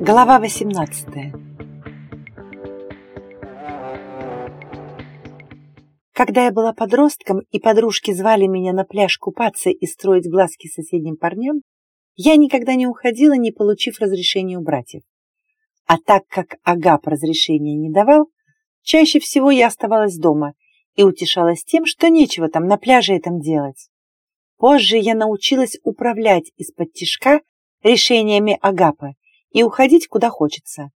Глава 18 Когда я была подростком и подружки звали меня на пляж купаться и строить глазки соседним парням, я никогда не уходила, не получив разрешения у братьев. А так как Агап разрешения не давал, чаще всего я оставалась дома и утешалась тем, что нечего там на пляже этом делать. Позже я научилась управлять из-под тишка решениями Агапа и уходить куда хочется.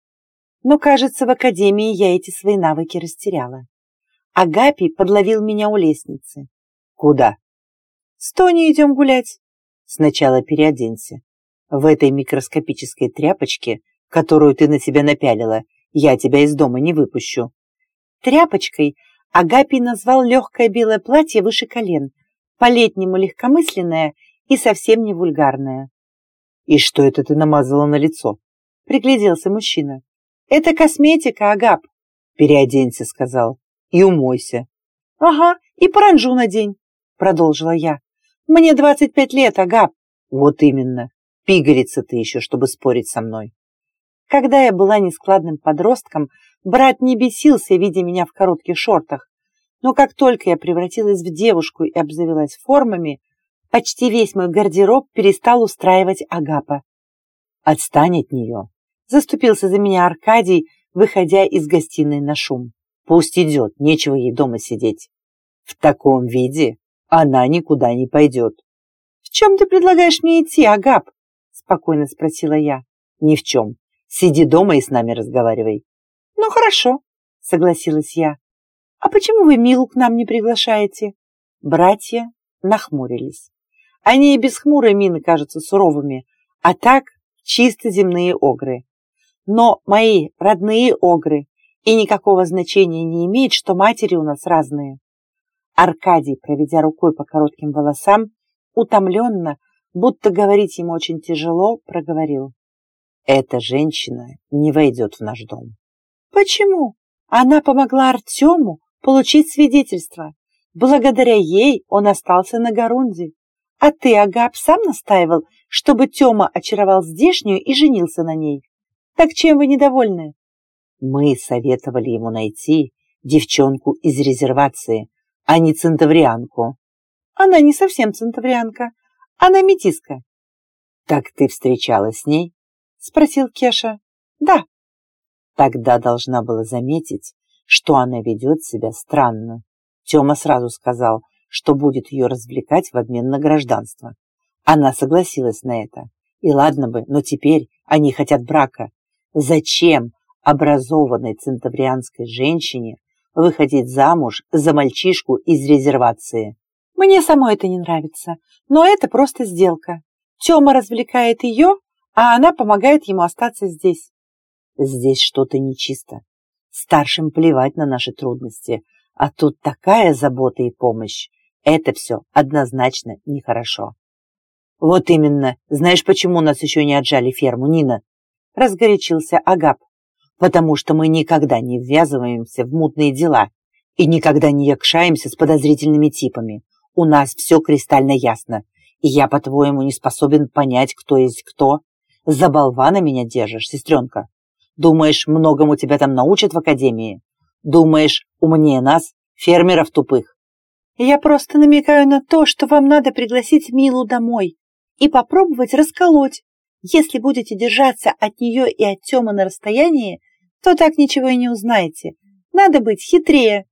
Но, кажется, в академии я эти свои навыки растеряла. Агапий подловил меня у лестницы. «Куда?» «С Тони идем гулять». «Сначала переоденься. В этой микроскопической тряпочке, которую ты на себя напялила, я тебя из дома не выпущу». Тряпочкой Агапий назвал легкое белое платье выше колен, по-летнему легкомысленное и совсем не вульгарное. «И что это ты намазала на лицо?» — пригляделся мужчина. «Это косметика, Агап». «Переоденься», — сказал, — «и умойся». «Ага, и паранджу надень», — продолжила я. «Мне двадцать пять лет, Агап». «Вот именно. Пигалица ты еще, чтобы спорить со мной». Когда я была нескладным подростком, брат не бесился, видя меня в коротких шортах. Но как только я превратилась в девушку и обзавелась формами, почти весь мой гардероб перестал устраивать Агапа. «Отстань от нее!» — заступился за меня Аркадий, выходя из гостиной на шум. «Пусть идет, нечего ей дома сидеть. В таком виде она никуда не пойдет». «В чем ты предлагаешь мне идти, Агап?» — спокойно спросила я. «Ни в чем. Сиди дома и с нами разговаривай». «Ну, хорошо», — согласилась я. «А почему вы Милу к нам не приглашаете?» Братья нахмурились. Они и без хмурой мины кажутся суровыми, а так чисто земные огры. Но мои родные огры и никакого значения не имеет, что матери у нас разные. Аркадий, проведя рукой по коротким волосам, утомленно, будто говорить ему очень тяжело, проговорил. «Эта женщина не войдет в наш дом». «Почему? Она помогла Артему получить свидетельство. Благодаря ей он остался на Гарунде. А ты, Агап, сам настаивал, чтобы Тёма очаровал здешнюю и женился на ней. Так чем вы недовольны? Мы советовали ему найти девчонку из резервации, а не центаврианку. Она не совсем центаврианка, она метиска. Так ты встречалась с ней? Спросил Кеша. Да. Тогда должна была заметить, что она ведет себя странно. Тёма сразу сказал, что будет ее развлекать в обмен на гражданство. Она согласилась на это. И ладно бы, но теперь они хотят брака. Зачем образованной центаврианской женщине выходить замуж за мальчишку из резервации? Мне самой это не нравится, но это просто сделка. Тёма развлекает ее, а она помогает ему остаться здесь. Здесь что-то нечисто. Старшим плевать на наши трудности, а тут такая забота и помощь. Это все однозначно нехорошо. Вот именно. Знаешь, почему нас еще не отжали ферму, Нина? Разгорячился Агап. Потому что мы никогда не ввязываемся в мутные дела и никогда не якшаемся с подозрительными типами. У нас все кристально ясно. И я, по-твоему, не способен понять, кто есть кто? За болвана меня держишь, сестренка. Думаешь, многому тебя там научат в академии? Думаешь, умнее нас, фермеров тупых? Я просто намекаю на то, что вам надо пригласить Милу домой и попробовать расколоть. Если будете держаться от нее и от Тёмы на расстоянии, то так ничего и не узнаете. Надо быть хитрее.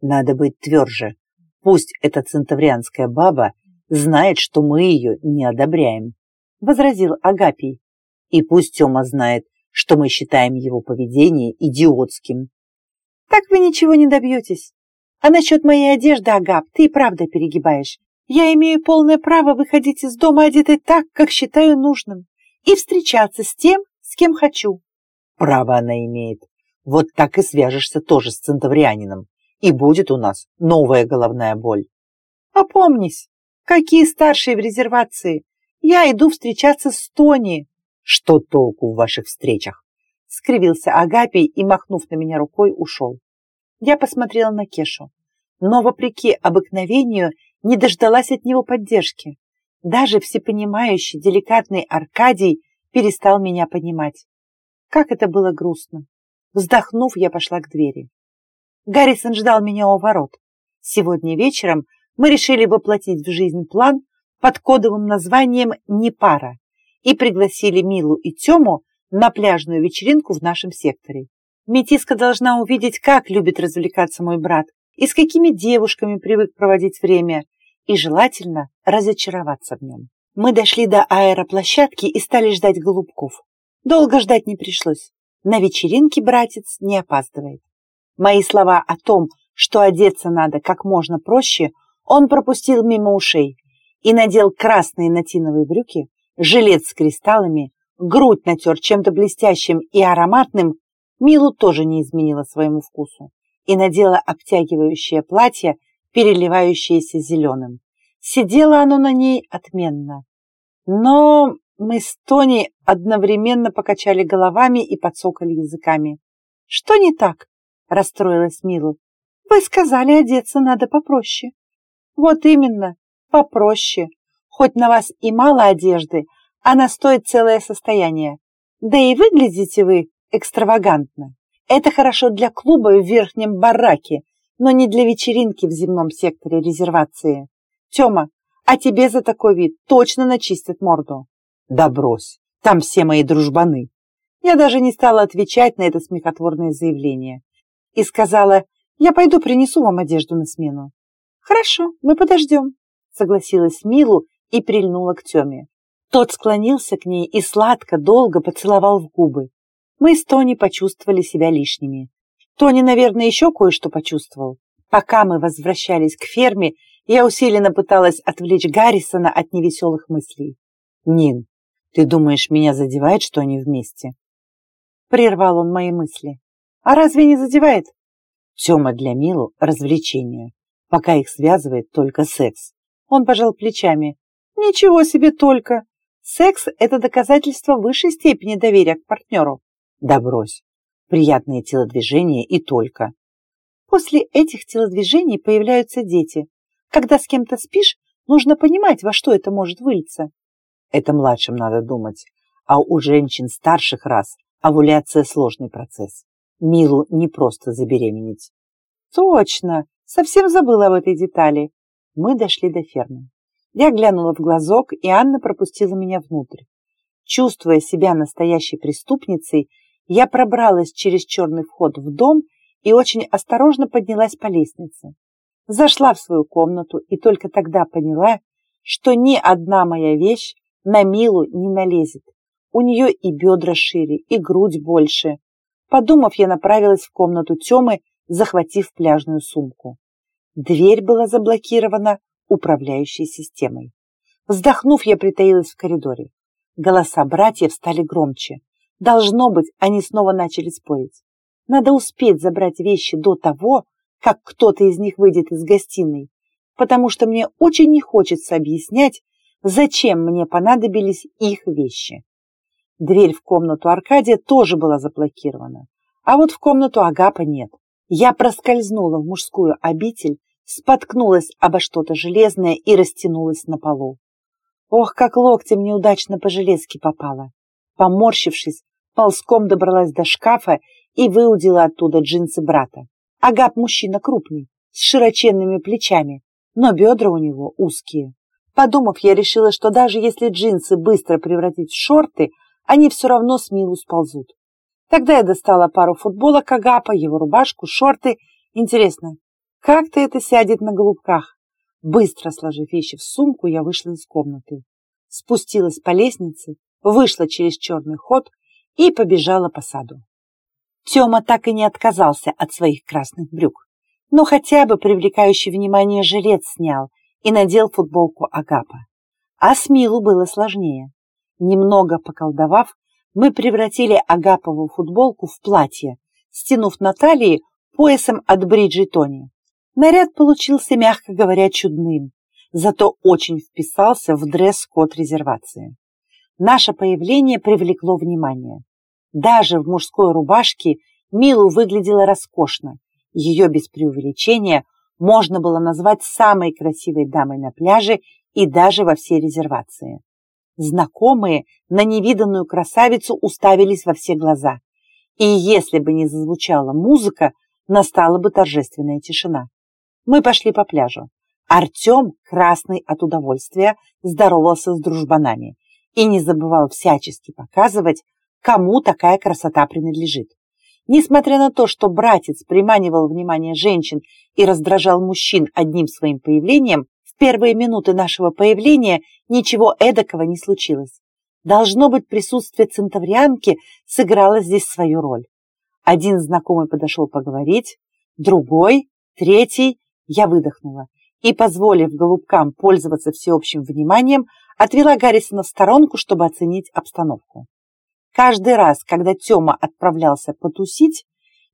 Надо быть тверже. Пусть эта центаврианская баба знает, что мы ее не одобряем, — возразил Агапий. И пусть Тёма знает, что мы считаем его поведение идиотским. Так вы ничего не добьетесь. А насчет моей одежды, Агап, ты и правда перегибаешь. Я имею полное право выходить из дома одетой так, как считаю нужным, и встречаться с тем, с кем хочу. Право она имеет. Вот так и свяжешься тоже с центаврианином, и будет у нас новая головная боль. Опомнись, какие старшие в резервации. Я иду встречаться с Тони. Что толку в ваших встречах? Скривился Агапий и, махнув на меня рукой, ушел. Я посмотрела на Кешу, но, вопреки обыкновению, не дождалась от него поддержки. Даже всепонимающий, деликатный Аркадий перестал меня понимать. Как это было грустно. Вздохнув, я пошла к двери. Гаррисон ждал меня у ворот. Сегодня вечером мы решили воплотить в жизнь план под кодовым названием «Не пара» и пригласили Милу и Тему на пляжную вечеринку в нашем секторе. Метиска должна увидеть, как любит развлекаться мой брат и с какими девушками привык проводить время, и желательно разочароваться в нем. Мы дошли до аэроплощадки и стали ждать голубков. Долго ждать не пришлось. На вечеринке братец не опаздывает. Мои слова о том, что одеться надо как можно проще, он пропустил мимо ушей и надел красные натиновые брюки, жилет с кристаллами, грудь натер чем-то блестящим и ароматным, Милу тоже не изменила своему вкусу и надела обтягивающее платье, переливающееся зеленым. Сидело оно на ней отменно. Но мы с Тони одновременно покачали головами и подсокали языками. «Что не так?» – расстроилась Милу. «Вы сказали, одеться надо попроще». «Вот именно, попроще. Хоть на вас и мало одежды, она стоит целое состояние. Да и выглядите вы экстравагантно. Это хорошо для клуба в верхнем бараке, но не для вечеринки в земном секторе резервации. Тёма, а тебе за такой вид точно начистят морду. Да брось, там все мои дружбаны. Я даже не стала отвечать на это смехотворное заявление и сказала, я пойду принесу вам одежду на смену. Хорошо, мы подождем, согласилась Милу и прильнула к Тёме. Тот склонился к ней и сладко, долго поцеловал в губы. Мы с Тони почувствовали себя лишними. Тони, наверное, еще кое-что почувствовал. Пока мы возвращались к ферме, я усиленно пыталась отвлечь Гаррисона от невеселых мыслей. «Нин, ты думаешь, меня задевает, что они вместе?» Прервал он мои мысли. «А разве не задевает?» Тема для Милу – развлечение, пока их связывает только секс. Он пожал плечами. «Ничего себе только! Секс – это доказательство высшей степени доверия к партнеру. Да брось. Приятные телодвижения и только. После этих телодвижений появляются дети. Когда с кем-то спишь, нужно понимать, во что это может вылиться. Это младшим надо думать. А у женщин старших раз овуляция сложный процесс. Милу не просто забеременеть. Точно! Совсем забыла об этой детали. Мы дошли до фермы. Я глянула в глазок, и Анна пропустила меня внутрь. Чувствуя себя настоящей преступницей, я пробралась через черный вход в дом и очень осторожно поднялась по лестнице. Зашла в свою комнату и только тогда поняла, что ни одна моя вещь на Милу не налезет. У нее и бедра шире, и грудь больше. Подумав, я направилась в комнату Темы, захватив пляжную сумку. Дверь была заблокирована управляющей системой. Вздохнув, я притаилась в коридоре. Голоса братьев стали громче. Должно быть, они снова начали спорить. Надо успеть забрать вещи до того, как кто-то из них выйдет из гостиной, потому что мне очень не хочется объяснять, зачем мне понадобились их вещи. Дверь в комнату Аркадия тоже была заблокирована, а вот в комнату Агапа нет. Я проскользнула в мужскую обитель, споткнулась обо что-то железное и растянулась на полу. Ох, как локтем неудачно по железке попала. Поморщившись, ползком добралась до шкафа и выудила оттуда джинсы брата. Агап мужчина крупный, с широченными плечами, но бедра у него узкие. Подумав, я решила, что даже если джинсы быстро превратить в шорты, они все равно с Милу сползут. Тогда я достала пару футболок Агапа, его рубашку, шорты. Интересно, как-то это сядет на голубках. Быстро сложив вещи в сумку, я вышла из комнаты. Спустилась по лестнице, вышла через черный ход и побежала по саду. Тёма так и не отказался от своих красных брюк, но хотя бы привлекающий внимание жилет снял и надел футболку Агапа. А с Милу было сложнее. Немного поколдовав, мы превратили Агапову футболку в платье, стянув на талии поясом от бриджи Тони. Наряд получился, мягко говоря, чудным, зато очень вписался в дресс-код резервации. Наше появление привлекло внимание. Даже в мужской рубашке Милу выглядела роскошно. Ее без преувеличения можно было назвать самой красивой дамой на пляже и даже во всей резервации. Знакомые на невиданную красавицу уставились во все глаза. И если бы не зазвучала музыка, настала бы торжественная тишина. Мы пошли по пляжу. Артем, красный от удовольствия, здоровался с дружбанами и не забывал всячески показывать, кому такая красота принадлежит. Несмотря на то, что братец приманивал внимание женщин и раздражал мужчин одним своим появлением, в первые минуты нашего появления ничего эдакого не случилось. Должно быть, присутствие центаврианки сыграло здесь свою роль. Один знакомый подошел поговорить, другой, третий, я выдохнула и, позволив голубкам пользоваться всеобщим вниманием, отвела Гаррисона в сторонку, чтобы оценить обстановку. Каждый раз, когда Тёма отправлялся потусить,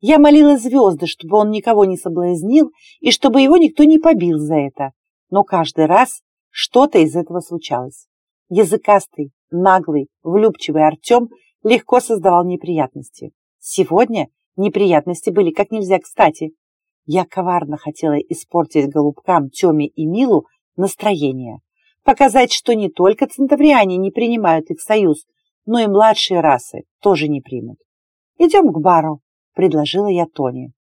я молила звезды, чтобы он никого не соблазнил и чтобы его никто не побил за это. Но каждый раз что-то из этого случалось. Языкастый, наглый, влюбчивый Артем легко создавал неприятности. Сегодня неприятности были как нельзя кстати. Я коварно хотела испортить голубкам Тёме и Милу настроение. Показать, что не только центавриане не принимают их союз, но и младшие расы тоже не примут. «Идем к бару», — предложила я Тони.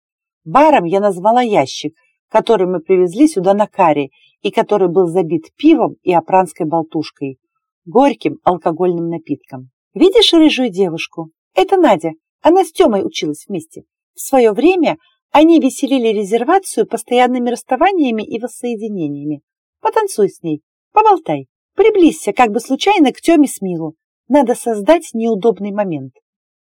Баром я назвала ящик, который мы привезли сюда на каре и который был забит пивом и опранской болтушкой, горьким алкогольным напитком. «Видишь рыжую девушку? Это Надя. Она с Тёмой училась вместе. В свое время они веселили резервацию постоянными расставаниями и воссоединениями. Потанцуй с ней, поболтай, приблизься как бы случайно к Тёме с Милу. Надо создать неудобный момент.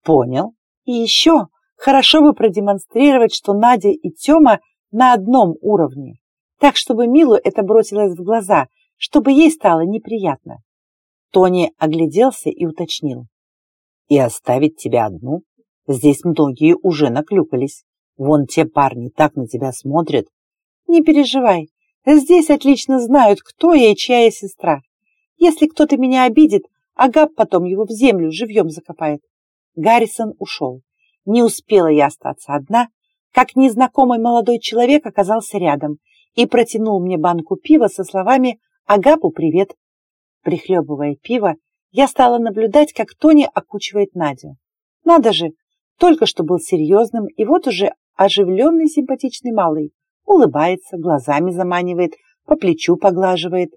Понял. И еще хорошо бы продемонстрировать, что Надя и Тёма на одном уровне. Так, чтобы Милу это бросилось в глаза, чтобы ей стало неприятно. Тони огляделся и уточнил. И оставить тебя одну? Здесь многие уже наклюкались. Вон те парни так на тебя смотрят. Не переживай, здесь отлично знают, кто я и чья я сестра. Если кто-то меня обидит, Агап потом его в землю живьем закопает. Гаррисон ушел. Не успела я остаться одна, как незнакомый молодой человек оказался рядом и протянул мне банку пива со словами «Агапу привет». Прихлебывая пиво, я стала наблюдать, как Тони окучивает Надю. Надо же, только что был серьезным, и вот уже оживленный симпатичный малый. Улыбается, глазами заманивает, по плечу поглаживает.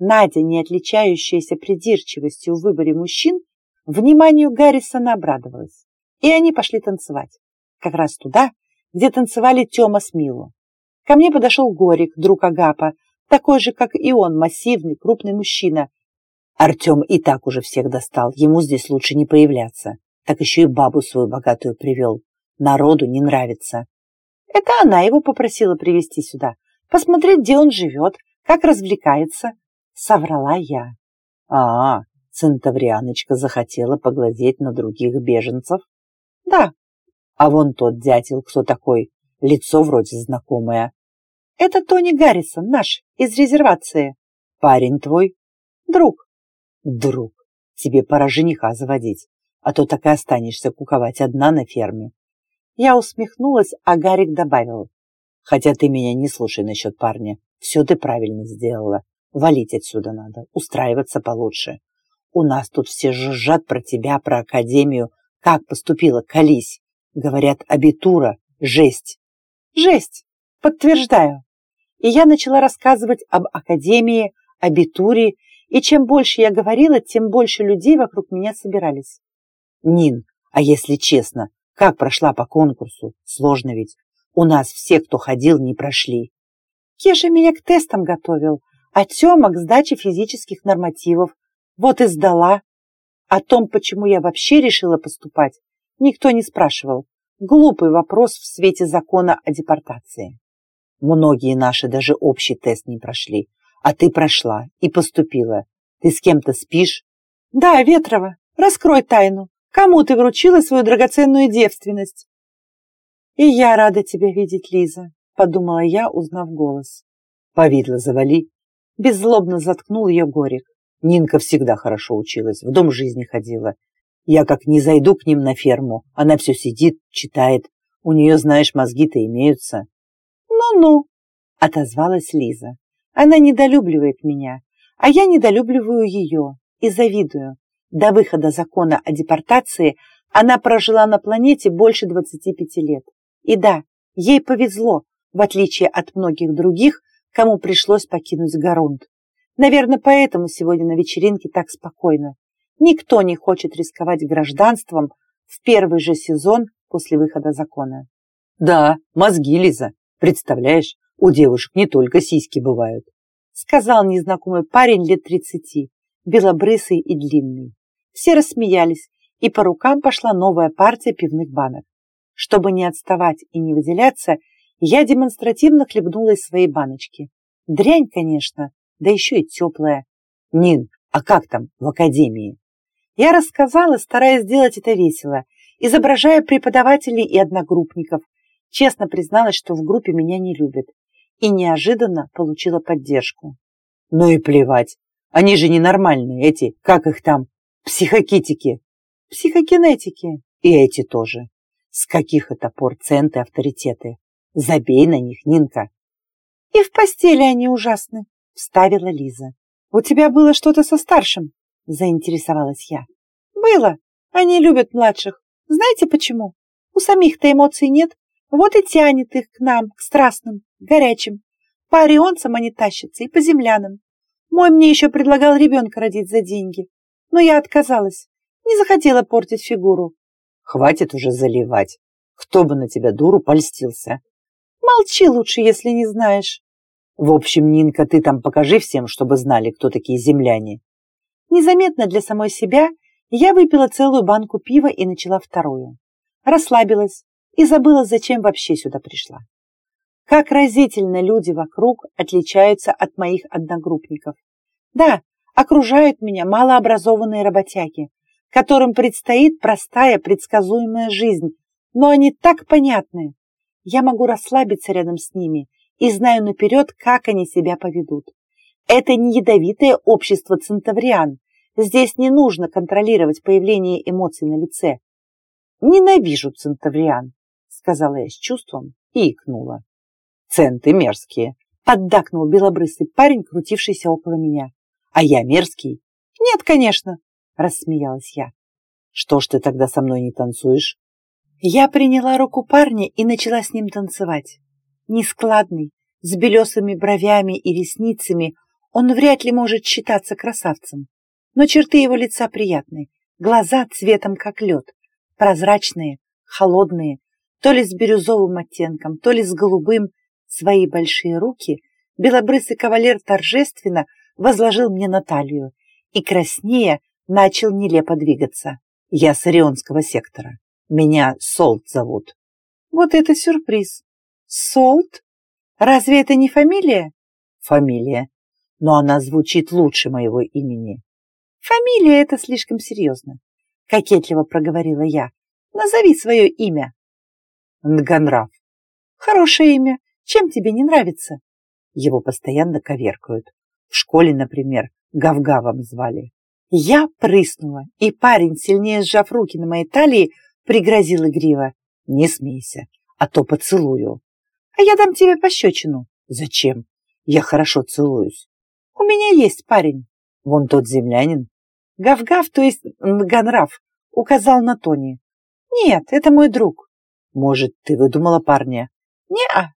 Надя, не отличающаяся придирчивостью в выборе мужчин, вниманию Гаррисона обрадовалась. И они пошли танцевать. Как раз туда, где танцевали Тёма с Милу. Ко мне подошел Горик, друг Агапа, такой же, как и он, массивный, крупный мужчина. Артем и так уже всех достал, ему здесь лучше не появляться. Так еще и бабу свою богатую привел. Народу не нравится. Это она его попросила привести сюда, посмотреть, где он живет, как развлекается соврала я. А, Центаврианочка захотела поглазеть на других беженцев? Да. А вон тот дятел, кто такой? Лицо вроде знакомое. Это Тони Гаррисон, наш, из резервации. Парень твой? Друг. Друг. Тебе пора жениха заводить, а то так и останешься куковать одна на ферме. Я усмехнулась, а Гарик добавил. Хотя ты меня не слушай насчет парня. Все ты правильно сделала. Валить отсюда надо, устраиваться получше. У нас тут все жужжат про тебя, про академию. Как поступила, колись. Говорят, абитура, жесть. Жесть, подтверждаю. И я начала рассказывать об академии, абитуре, и чем больше я говорила, тем больше людей вокруг меня собирались. Нин, а если честно, как прошла по конкурсу? Сложно ведь. У нас все, кто ходил, не прошли. Кеша меня к тестам готовил, а Тёма к сдаче физических нормативов. Вот и сдала. О том, почему я вообще решила поступать, никто не спрашивал. Глупый вопрос в свете закона о депортации. Многие наши даже общий тест не прошли. А ты прошла и поступила. Ты с кем-то спишь? Да, Ветрова, раскрой тайну. Кому ты вручила свою драгоценную девственность? И я рада тебя видеть, Лиза, подумала я, узнав голос. Повидло завали, Беззлобно заткнул ее Горик. Нинка всегда хорошо училась, в дом жизни ходила. Я как не зайду к ним на ферму, она все сидит, читает. У нее, знаешь, мозги-то имеются. Ну-ну, отозвалась Лиза. Она недолюбливает меня, а я недолюбливаю ее и завидую. До выхода закона о депортации она прожила на планете больше 25 лет. И да, ей повезло, в отличие от многих других, кому пришлось покинуть Гарунд. Наверное, поэтому сегодня на вечеринке так спокойно. Никто не хочет рисковать гражданством в первый же сезон после выхода закона. Да, мозги, Лиза. Представляешь, у девушек не только сиськи бывают. Сказал незнакомый парень лет тридцати, белобрысый и длинный. Все рассмеялись, и по рукам пошла новая партия пивных банок. Чтобы не отставать и не выделяться, я демонстративно хлебнула из своей баночки. Дрянь, конечно, да еще и теплая. Нин, а как там в академии? Я рассказала, стараясь сделать это весело, изображая преподавателей и одногруппников. Честно призналась, что в группе меня не любят. И неожиданно получила поддержку. Ну и плевать. Они же ненормальные, эти, как их там, психокитики. Психокинетики. И эти тоже. С каких это пор центы авторитеты? Забей на них, Нинка. И в постели они ужасны, вставила Лиза. У тебя было что-то со старшим? заинтересовалась я. Было. Они любят младших. Знаете почему? У самих-то эмоций нет, вот и тянет их к нам, к страстным, горячим. По орионцам они тащатся и по землянам. Мой мне еще предлагал ребенка родить за деньги, но я отказалась, не захотела портить фигуру. Хватит уже заливать. Кто бы на тебя дуру польстился. Молчи лучше, если не знаешь. В общем, Нинка, ты там покажи всем, чтобы знали, кто такие земляне. Незаметно для самой себя я выпила целую банку пива и начала вторую. Расслабилась и забыла, зачем вообще сюда пришла. Как разительно люди вокруг отличаются от моих одногруппников. Да, окружают меня малообразованные работяги, которым предстоит простая предсказуемая жизнь, но они так понятны. Я могу расслабиться рядом с ними и знаю наперед, как они себя поведут. Это не ядовитое общество центавриан. Здесь не нужно контролировать появление эмоций на лице. Ненавижу центавриан, сказала я с чувством и икнула. Центы мерзкие, поддакнул белобрысый парень, крутившийся около меня. А я мерзкий? Нет, конечно, рассмеялась я. Что ж ты тогда со мной не танцуешь? Я приняла руку парня и начала с ним танцевать. Нескладный, с белесыми бровями и ресницами, он вряд ли может считаться красавцем. Но черты его лица приятные, глаза цветом как лед, прозрачные, холодные, то ли с бирюзовым оттенком, то ли с голубым. Свои большие руки белобрысый кавалер торжественно возложил мне на талию и, краснея, начал нелепо двигаться. Я с Орионского сектора. Меня Солт зовут. Вот это сюрприз. Солт? Разве это не фамилия? Фамилия. Но она звучит лучше моего имени. Фамилия — это слишком серьезно. Кокетливо проговорила я. Назови свое имя. Нганрав. Хорошее имя. Чем тебе не нравится? Его постоянно коверкают. В школе, например, Гавгавом звали. Я прыснула, и парень, сильнее сжав руки на моей талии, пригрозил игриво. Не смейся, а то поцелую. А я дам тебе пощечину. Зачем? Я хорошо целуюсь. У меня есть парень. Вон тот землянин. Гав-гав, то есть Нганрав, указал на Тони. Нет, это мой друг. Может, ты выдумала парня? Не-а.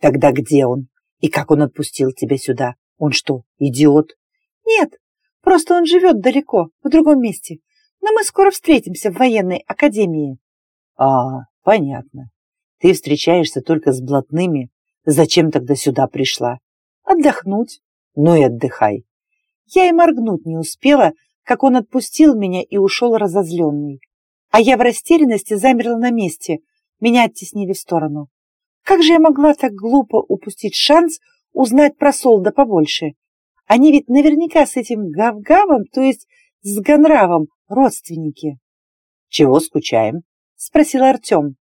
Тогда где он? И как он отпустил тебя сюда? Он что, идиот? Нет, просто он живет далеко, в другом месте. Но мы скоро встретимся в военной академии. А, понятно. Ты встречаешься только с блатными. Зачем тогда сюда пришла? Отдохнуть. Ну и отдыхай. Я и моргнуть не успела, как он отпустил меня и ушел разозленный. А я в растерянности замерла на месте. Меня оттеснили в сторону. Как же я могла так глупо упустить шанс узнать про Солда побольше? Они ведь наверняка с этим Гавгавом, то есть с Ганравом, родственники. «Чего скучаем?» — спросил Артем.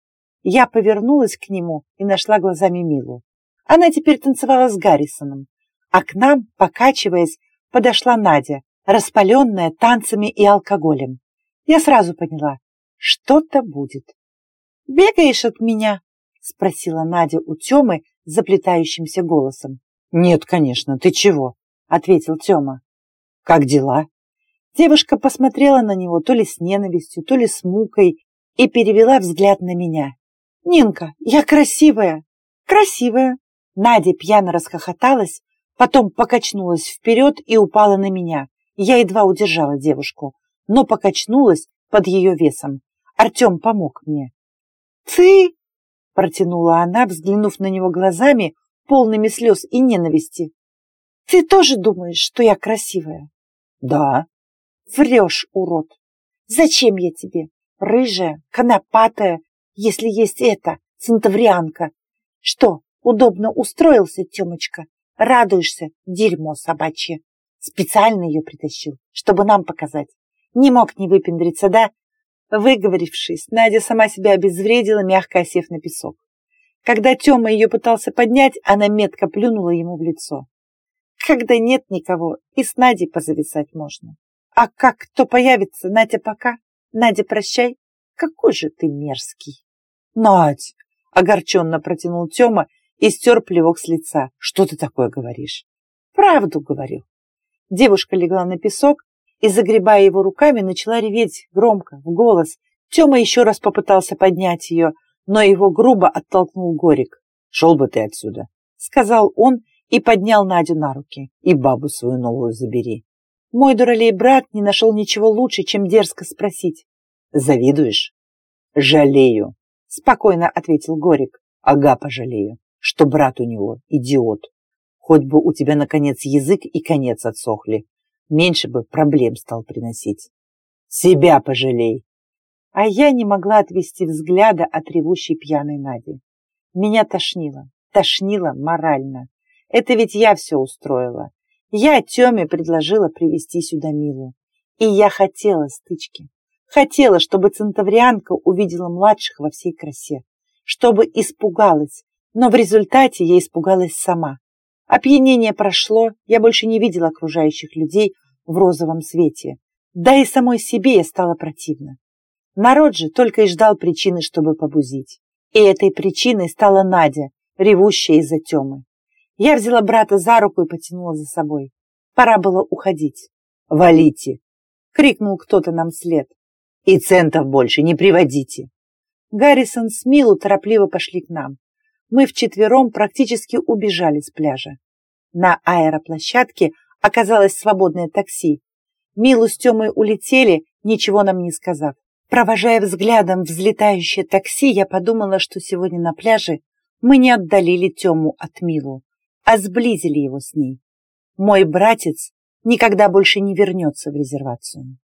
Я повернулась к нему и нашла глазами Милу. Она теперь танцевала с Гаррисоном, а к нам, покачиваясь, подошла Надя, распаленная танцами и алкоголем. Я сразу поняла, что-то будет. «Бегаешь от меня?» — спросила Надя у Темы, заплетающимся голосом. «Нет, конечно, ты чего?» — ответил Тёма. «Как дела?» Девушка посмотрела на него то ли с ненавистью, то ли с мукой и перевела взгляд на меня. «Нинка, я красивая!» «Красивая!» Надя пьяно расхохоталась, потом покачнулась вперед и упала на меня. Я едва удержала девушку, но покачнулась под ее весом. Артем помог мне. «Ты?» – протянула она, взглянув на него глазами, полными слез и ненависти. «Ты тоже думаешь, что я красивая?» «Да». «Врешь, урод! Зачем я тебе? Рыжая, конопатая, если есть это, центаврианка. Что, удобно устроился, Темочка? Радуешься, дерьмо собачье. Специально ее притащил, чтобы нам показать. Не мог не выпендриться, да? Выговорившись, Надя сама себя обезвредила, мягко осев на песок. Когда Тёма ее пытался поднять, она метко плюнула ему в лицо. Когда нет никого, и с Надей позависать можно. А как кто появится, Надя пока? Надя, прощай. Какой же ты мерзкий. Надь, огорченно протянул Тёма и стер плевок с лица. Что ты такое говоришь? Правду говорю. Девушка легла на песок и, загребая его руками, начала реветь громко, в голос. Тёма еще раз попытался поднять ее, но его грубо оттолкнул Горик. «Шел бы ты отсюда», — сказал он и поднял Надю на руки. «И бабу свою новую забери». Мой дуралей брат не нашел ничего лучше, чем дерзко спросить. «Завидуешь?» «Жалею», — спокойно ответил Горик. «Ага, пожалею, что брат у него идиот. Хоть бы у тебя, наконец, язык и конец отсохли. Меньше бы проблем стал приносить. Себя пожалей!» а я не могла отвести взгляда от ревущей пьяной Нади. Меня тошнило, тошнило морально. Это ведь я все устроила. Я Тёме предложила привести сюда Милу. И я хотела стычки. Хотела, чтобы центаврианка увидела младших во всей красе. Чтобы испугалась. Но в результате я испугалась сама. Опьянение прошло, я больше не видела окружающих людей в розовом свете. Да и самой себе я стала противна. Народ же только и ждал причины, чтобы побузить. И этой причиной стала Надя, ревущая из-за Темы. Я взяла брата за руку и потянула за собой. Пора было уходить. «Валите!» — крикнул кто-то нам вслед. «И центов больше не приводите!» Гаррисон с Милу торопливо пошли к нам. Мы вчетвером практически убежали с пляжа. На аэроплощадке оказалось свободное такси. Милу с Темой улетели, ничего нам не сказав. Провожая взглядом взлетающее такси, я подумала, что сегодня на пляже мы не отдалили Тему от Милу, а сблизили его с ней. Мой братец никогда больше не вернется в резервацию.